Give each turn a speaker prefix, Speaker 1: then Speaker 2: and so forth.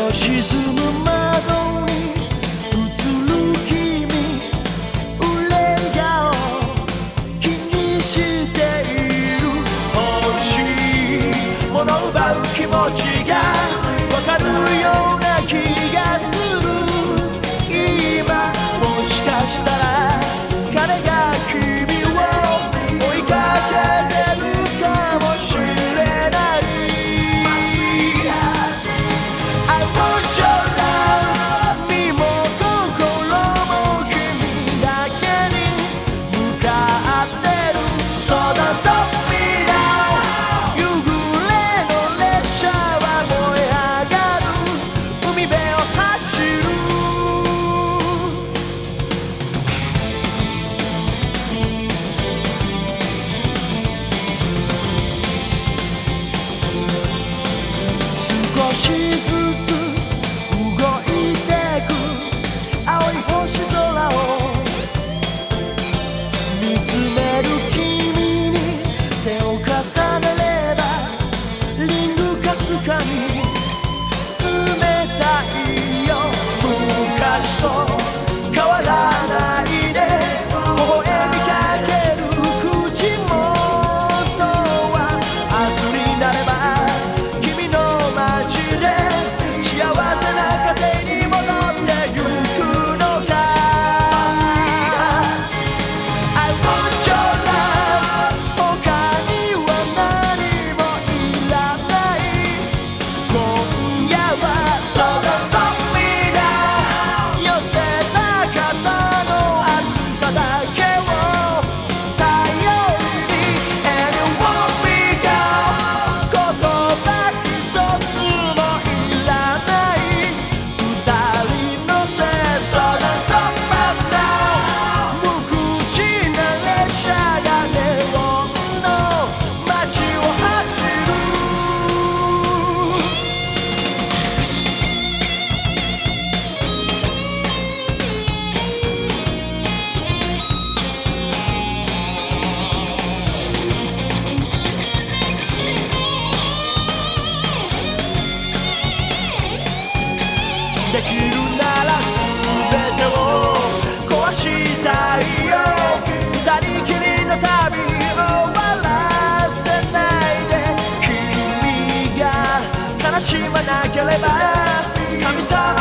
Speaker 1: の沈む窓に映る君憂いを気にしてできるなら全てを壊したいよ。二人きりの旅終わらせないで。君が悲しまなければ。神様